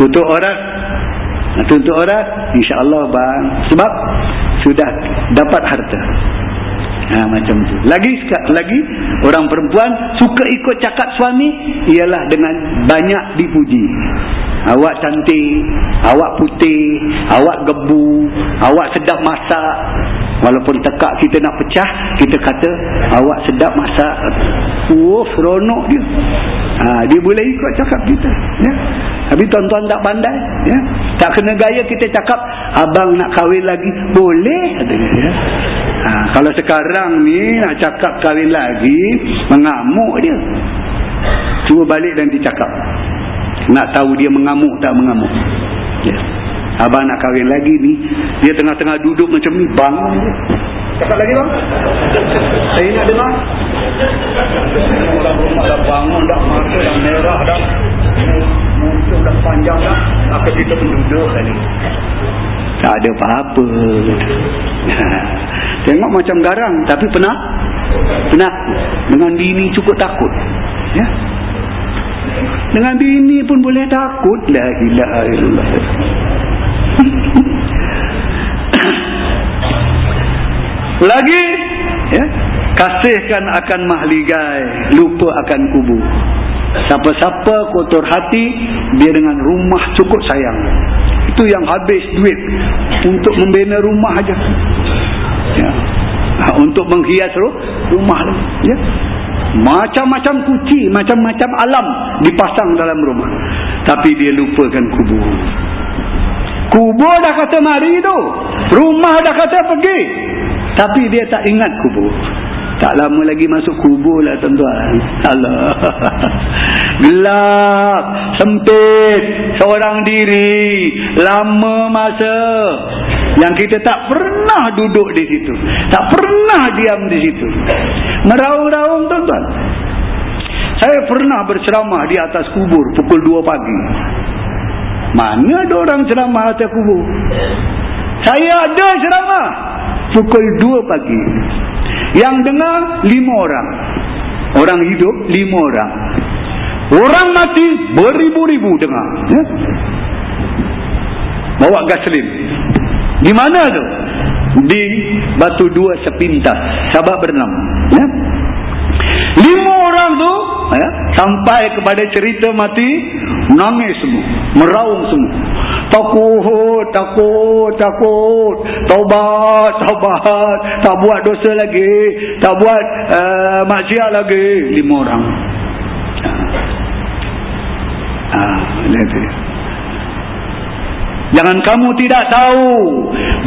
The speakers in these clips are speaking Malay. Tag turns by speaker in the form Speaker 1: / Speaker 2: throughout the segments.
Speaker 1: tutup orang. Tutup orang insyaAllah bang. Sebab sudah dapat harta. Ha, macam tu. Lagi lagi orang perempuan suka ikut cakap suami ialah dengan banyak dipuji. Awak cantik awak putih awak gebu awak sedap masak. Walaupun tekak kita nak pecah kita kata awak sedap masak. Oh seronok dia. Ha, dia boleh ikut cakap kita ya tapi tuan-tuan tak pandai ya tak kena gaya kita cakap abang nak kahwin lagi boleh ya ha, kalau sekarang ni nak cakap kahwin lagi mengamuk dia cuba balik dan dicakap nak tahu dia mengamuk tak mengamuk. Ya. Abang nak kahwin lagi ni. Dia tengah-tengah duduk macam ni. Dia. Cakap lagi bang. Saya nak dengar. Bangun dah. Mata dah merah dah. Maka kita pun duduk tadi. Tak ada apa-apa. Tengok macam garang. Tapi pernah? Pernah. Dengan bini cukup takut. Ya. Dengan bini pun boleh takut. La ilaha illallah. Lagi. Ya. Kasihkan akan mahligai. Lupa akan kubu. Siapa-siapa kotor hati. Dia dengan rumah cukup sayang. Itu yang habis duit. Untuk membina rumah aja. Ya. Untuk menghias rumah. Ya. Macam-macam kuci, macam-macam alam dipasang dalam rumah. Tapi dia lupakan kubur. Kubur dah kata mari tu. Rumah dah kata pergi. Tapi dia tak ingat kubur. Tak lama lagi masuk kubur lah tuan-tuan. Allah. Gelap. Sempit. Seorang diri. Lama masa. Yang kita tak pernah duduk di situ. Tak pernah diam di situ. Meraung-raung tuan-tuan. Saya pernah berceramah di atas kubur pukul 2 pagi. Mana ada orang ceramah atas kubur? Saya ada ceramah pukul 2 pagi. Yang dengar lima orang. Orang hidup lima orang. Orang mati beribu-ribu dengar. Ya? Bawa gaslin. Di mana tu? Di batu dua sepintas. Sabak bernam. Ya? Lima orang tu ya, sampai kepada cerita mati nangis semua, meraung semua. Takut, takut, takut. Taubat, taubat. Tak buat dosa lagi, tak buat uh, maksiat lagi. Lima orang. Ah, ha, Jangan kamu tidak tahu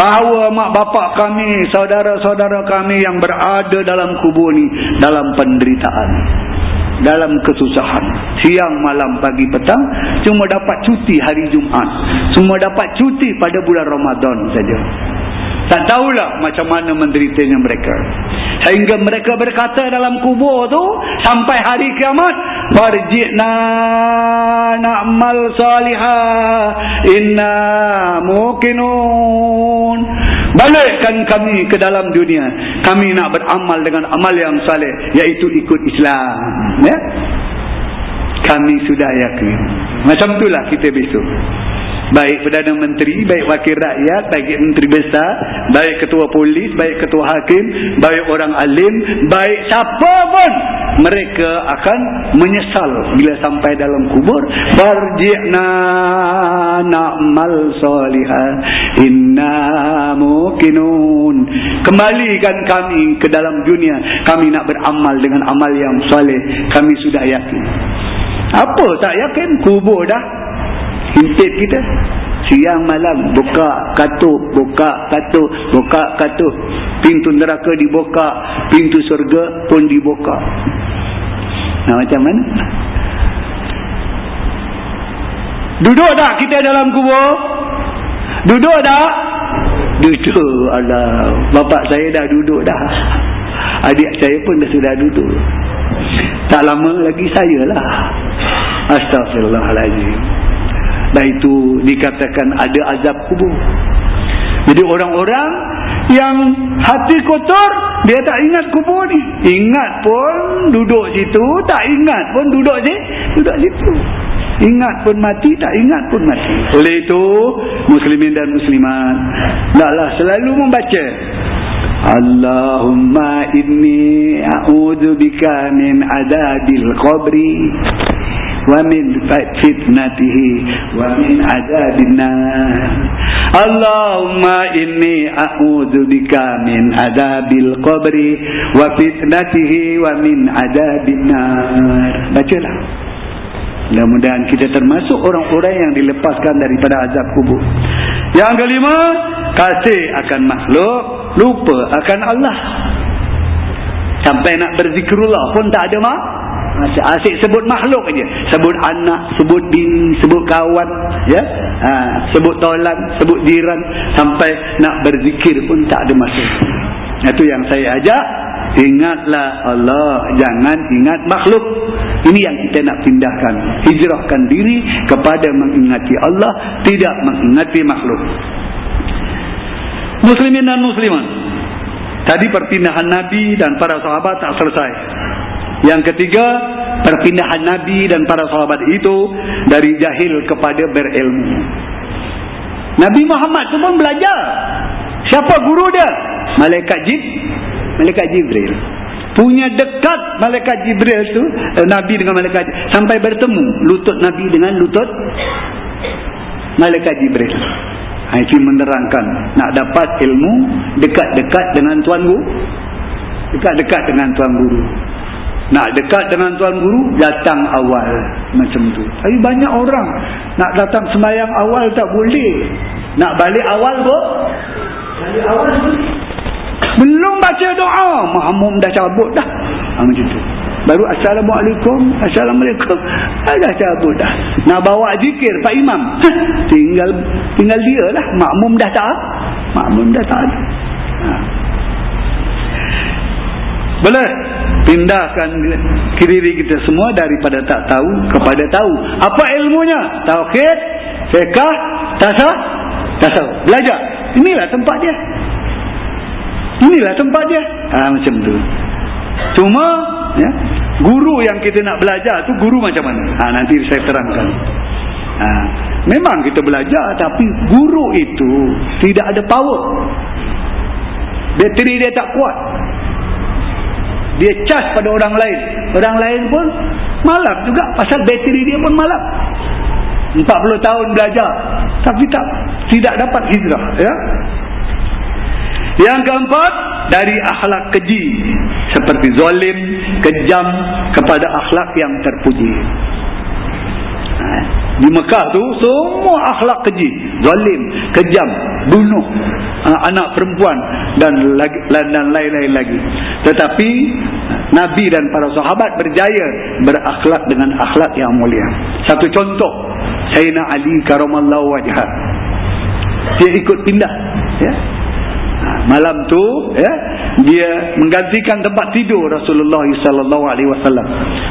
Speaker 1: bahawa mak bapak kami, saudara-saudara kami yang berada dalam kubur ni dalam penderitaan. Dalam kesusahan. Siang, malam, pagi, petang. Cuma dapat cuti hari Jumaat. Cuma dapat cuti pada bulan Ramadan saja. Tak tahulah macam mana menderitanya mereka. Sehingga mereka berkata dalam kubur tu sampai hari kiamat, "Farji'na na'mal salihah inna muqinun." Balikkan kami ke dalam dunia. Kami nak beramal dengan amal yang saleh, iaitu ikut Islam. Ya? Kami sudah yakin. Macam itulah kita besok baik Perdana Menteri, baik Wakil Rakyat, baik Menteri Besar, baik Ketua Polis, baik Ketua Hakim, baik orang alim, baik siapa pun mereka akan menyesal bila sampai dalam kubur. Farji'na na'mal salihah inna muqinun. Kembalikan kami ke dalam dunia. Kami nak beramal dengan amal yang saleh. Kami sudah yakin. Apa tak yakin? Kubur dah himpit kita. Siang malam buka katuk buka katuk buka katuk pintu neraka dibuka pintu surga pun dibuka. Nah macam mana? Duduk tak kita dalam kubur? Duduk tak? Duduk Allah bapak saya dah duduk dah. Adik saya pun dah sudah duduk. Tak lama lagi saya lah. Astagfirullahaladzim dan itu dikatakan ada azab kubur. Jadi orang-orang yang hati kotor, dia tak ingat kubur ni. Ingat pun duduk situ, tak ingat pun duduk situ. Duduk situ. ingat pun mati tak ingat pun mati oleh itu muslimin dan muslimat taklah selalu membaca Allahumma inni a'udhu bika min adabil qabri wa min fitnatihi wa min adabin Allahumma inni a'udzu bika min adabil qabri wa fitnatihi wa min adabin bacalah. Mudah-mudahan kita termasuk orang-orang yang dilepaskan daripada azab kubur. Yang kelima kasih akan makhluk lupa akan Allah. Sampai nak berzikrullah pun tak ada mak asyik sebut makhluk aja sebut anak sebut bini sebut kawan ya. Ha, sebut tolan sebut jiran. Sampai nak berzikir pun tak ada masa. Itu yang saya ajak. Ingatlah Allah jangan ingat makhluk. Ini yang kita nak pindahkan. Hijrahkan diri kepada mengingati Allah tidak mengingati makhluk. Muslimin dan muslimat tadi perpindahan Nabi dan para sahabat tak selesai yang ketiga, perpindahan Nabi dan para sahabat itu dari jahil kepada berilmu. Nabi Muhammad itu pun belajar. Siapa guru dia? Malaikat Jib, Malaikat Jibril. Punya dekat Malaikat Jibril itu, eh, Nabi dengan Malaikat Jibril. Sampai bertemu lutut Nabi dengan lutut Malaikat Jibril. Ha, itu menerangkan. Nak dapat ilmu dekat-dekat dengan Tuan Guru. Dekat-dekat dengan Tuan Guru. Nak dekat dengan Tuan Guru, datang awal. Macam tu. Tapi banyak orang. Nak datang semayang awal tak boleh. Nak balik awal pun. Balik awal boleh. Belum baca doa. Mahamum dah cabut dah. Ha, macam tu. Baru Assalamualaikum. Assalamualaikum. Ha, dah cabut dah. Nak bawa zikir Pak Imam. Ha, tinggal tinggal dia lah. Makmum dah tak. Makmum dah tak. Ha. Boleh pindahkan diri kita semua daripada tak tahu kepada tahu. Apa ilmunya? Tauhid, fiqh, tasawuf, tasawuf. Belajar. Inilah tempat dia. Inilah tempat dia. Ha, macam tu. Cuma ya, guru yang kita nak belajar tu guru macam mana? Ha, nanti saya terangkan. Ha, memang kita belajar tapi guru itu tidak ada power. Bateri dia tak kuat dia charge pada orang lain. Orang lain pun malap juga. Pasal bateri dia pun malap 40 tahun belajar. Tapi tak tidak dapat hijrah ya. Yang keempat dari akhlak keji. Seperti zalim kejam kepada akhlak yang terpuji. Ha? di Mekah tu semua akhlak keji. Zalim kejam bunuh uh, anak perempuan dan lain-lain lagi. Tetapi Nabi dan para sahabat berjaya berakhlak dengan akhlak yang mulia. Satu contoh Sayyidina Ali karamallahu wajhah dia ikut pindah ya. Malam tu ya dia menggantikan tempat tidur Rasulullah sallallahu alaihi wasallam.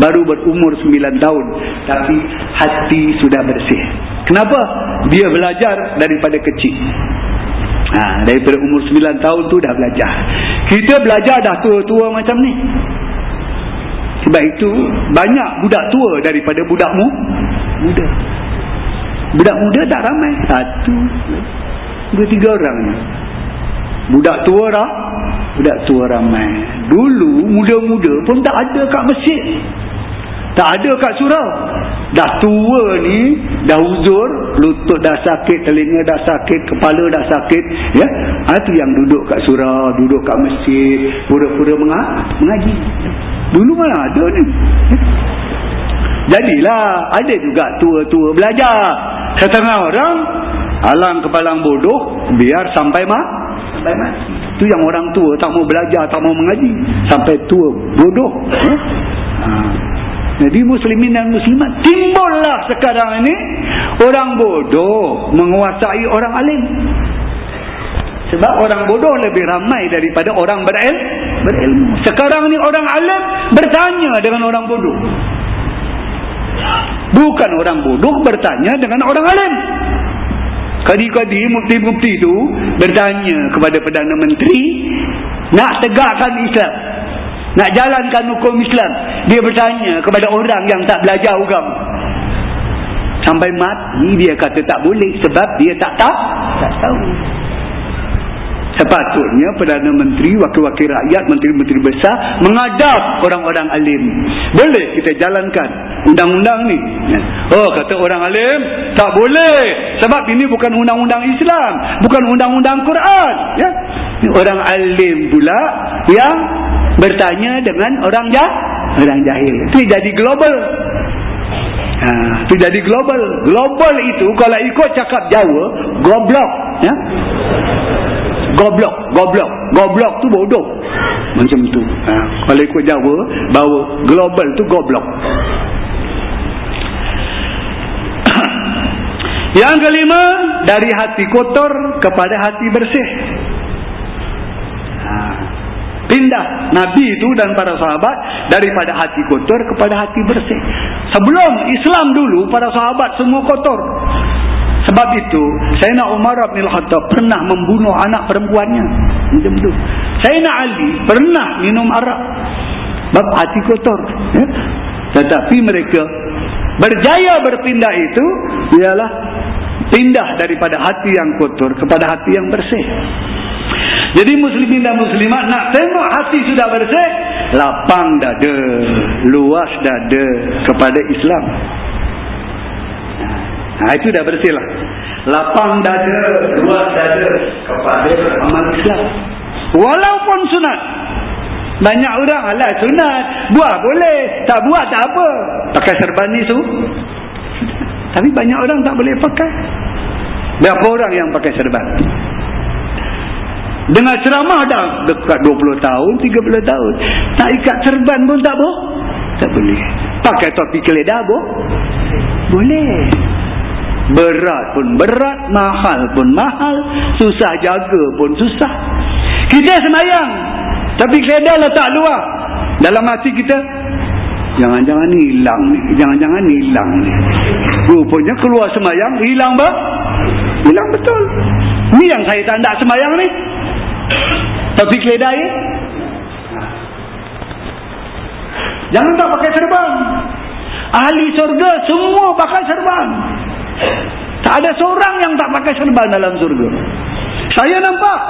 Speaker 1: Baru berumur 9 tahun tapi hati sudah bersih. Kenapa? Dia belajar daripada kecil. Ha, daripada umur 9 tahun tu dah belajar. Kita belajar dah tua-tua macam ni. Sebab itu banyak budak tua daripada budakmu muda. Budak muda tak ramai. Satu dua tiga orang. Budak tua dah Budak tua ramai. Dulu muda-muda pun tak ada kat masjid. Tak ada kat surau. Dah tua ni Dah uzur Lutut dah sakit Telinga dah sakit Kepala dah sakit Ya. Itu ha, yang duduk kat surau Duduk kat masjid Pura-pura mengaji. Dulu mana ada ni ya? Jadilah Ada juga tua-tua belajar. Setengah orang Alang kepalang bodoh Biar sampai mak sampai mati. Itu yang orang tua tak mau belajar, tak mau mengaji. Sampai tua, bodoh. Ya? Ha. Jadi muslimin dan muslimat timbullah sekarang ini orang bodoh menguasai orang alim. Sebab orang bodoh lebih ramai daripada orang berilmu. berilmu. Sekarang ni orang alim bertanya dengan orang bodoh. Bukan orang bodoh bertanya dengan orang alim. Kadi-kadi mufti-mufti itu bertanya kepada Perdana Menteri nak tegakkan Islam. Nak jalankan hukum Islam. Dia bertanya kepada orang yang tak belajar agama. sampai mati dia kata tak boleh sebab dia tak tahu tak tahu sepatutnya Perdana Menteri, Wakil-Wakil Rakyat, Menteri-Menteri Besar mengadap orang-orang alim. Boleh kita jalankan undang-undang ni. Oh, kata orang alim, tak boleh. Sebab ini bukan undang-undang Islam. Bukan undang-undang Quran. Ya? Orang alim pula yang bertanya dengan orang jahil. Orang jahil. Itu jadi global. Ha, itu jadi global. Global itu kalau ikut cakap Jawa, goblok. Ya? Goblok, goblok. Goblok tu bodoh. Macam tu. Ha, kalau ikut Jawa, bahawa global tu goblok. Yang kelima, dari hati kotor kepada hati bersih. Pindah Nabi itu dan para sahabat daripada hati kotor kepada hati bersih. Sebelum Islam dulu, para sahabat semua kotor. Sebab itu, Sayyidina Umar bin Khattab pernah membunuh anak perempuannya. Macam itu. Sayyidina Ali pernah minum arak. Sebab hati kotor. Ya? Tetapi mereka berjaya berpindah itu, ialah pindah daripada hati yang kotor kepada hati yang bersih. Jadi muslimin dan muslimat nak tengok hati sudah bersih, lapang dada, luas dada kepada Islam. Nah, itu dah bersih lah. Lapang dada, luas dada kepada amal Islam. Walaupun sunat. Banyak orang, alah sunat. Buat boleh. Tak buat tak apa. Pakai serban ni tu. Tapi banyak orang tak boleh pakai. Berapa orang yang pakai serban? Dengan ceramah dah dekat 20 tahun, 30 tahun. Tak ikat serban pun tak boleh. Tak boleh. Pakai topi keledar boh? Boleh. Berat pun berat, mahal pun mahal, susah jaga pun susah. Kita semayang. Tapi keledar letak luar. Dalam hati kita, jangan-jangan hilang ni. Jangan-jangan hilang ni. Rupanya keluar semayang, hilang bah? Hilang betul. Ni yang saya tak nak semayang ni. Tapi keledai? Jangan tak pakai serban Ahli surga semua pakai serban Tak ada seorang yang tak pakai serban dalam surga Saya nampak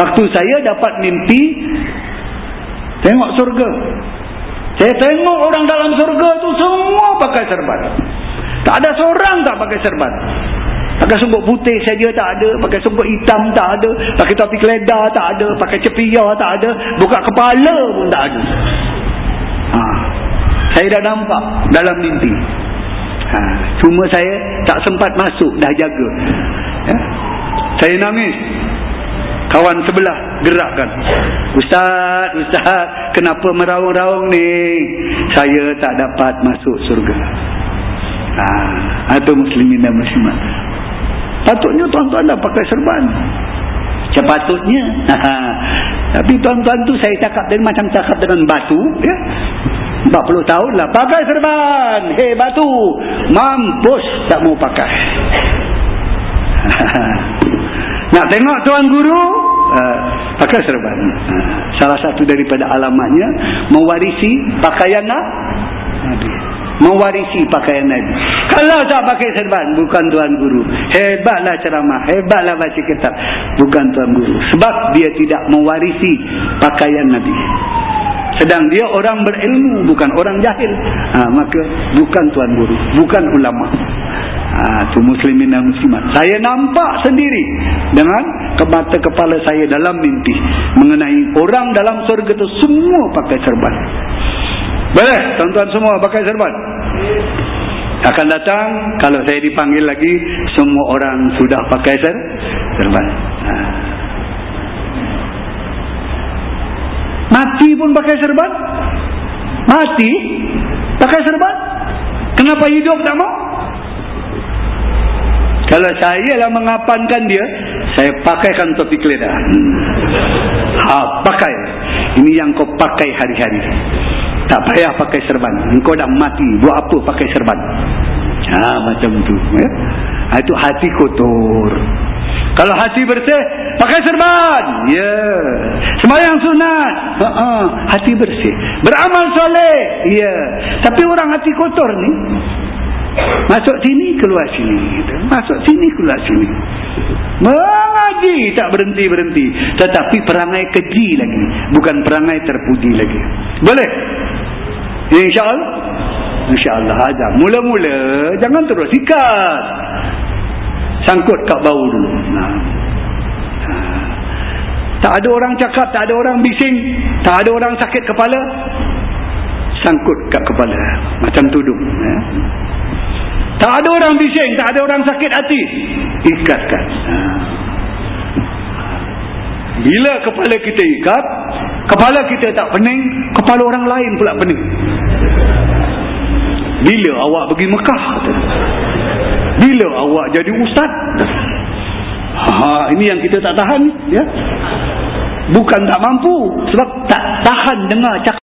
Speaker 1: Waktu saya dapat mimpi Tengok surga Saya tengok orang dalam surga tu semua pakai serban Tak ada seorang tak pakai serban Pakai sungguh putih saja tak ada. Pakai sungguh hitam tak ada. Pakai topi keledar tak ada. Pakai cepia tak ada. Buka kepala pun tak ada. Ha. Saya dah nampak dalam mimpi. Ha. Cuma saya tak sempat masuk. Dah jaga. Ya? Saya nangis. Kawan sebelah gerakkan. Ustaz, Ustaz. Kenapa meraung-raung ni? Saya tak dapat masuk surga. Ha. Atau muslimin dan muslimat. Patutnya tuan-tuan dah pakai serban. Sepatutnya. Tapi tuan-tuan tu saya cakap dengan macam cakap dengan batu. Ya. 40 tahun lah. Pakai serban. Hei batu. Mampus tak mau pakai. Nak tengok tuan guru. Uh, pakai serban. Uh, salah satu daripada alamatnya. Mewarisi pakaian Nabi mewarisi pakaian Nabi. Kalau tak pakai serban, bukan tuan guru. Hebatlah ceramah, hebatlah baca kitab. Bukan tuan guru. Sebab dia tidak mewarisi pakaian Nabi. Sedang dia orang berilmu, bukan orang jahil. Ha, maka bukan tuan guru, bukan ulama. Ha, tu muslimin dan muslimat. Saya nampak sendiri dengan kemata kepala saya dalam mimpi. Mengenai orang dalam surga itu semua pakai serban. Boleh tuan-tuan semua pakai serban. Akan datang kalau saya dipanggil lagi semua orang sudah pakai ser serban. Ha. Mati pun pakai serban? Mati pakai serban? Kenapa hidup tak mau? Kalau saya lah mengapankan dia, saya pakaikan topi keledar. Ha, pakai. Ini yang kau pakai hari-hari. Tak payah pakai serban. Engkau dah mati. Buat apa pakai serban? Ha, macam tu. Ya? Ha, itu hati kotor. Kalau hati bersih, pakai serban. Ya. Semayang sunat. Ha -ha. Hati bersih. Beramal soleh. Ya. Tapi orang hati kotor ni, Masuk sini, keluar sini. Masuk sini, keluar sini. Mengaji tak berhenti-berhenti. Tetapi perangai keji lagi. Bukan perangai terpuji lagi. Boleh? InsyaAllah? InsyaAllah ada. Mula-mula, jangan terus ikat. Sangkut kat bau dulu. Nah. Ha. Tak ada orang cakap, tak ada orang bising, tak ada orang sakit kepala. Sangkut kat kepala. Macam tudung. Eh? Tak ada orang bising, tak ada orang sakit hati. Ikatkan. Ha. Bila kepala kita ikat, kepala kita tak pening, kepala orang lain pula pening. Bila awak pergi Mekah? Bila awak jadi ustaz? Ha, ini yang kita tak tahan. ya. Bukan tak mampu. Sebab tak tahan dengar cakap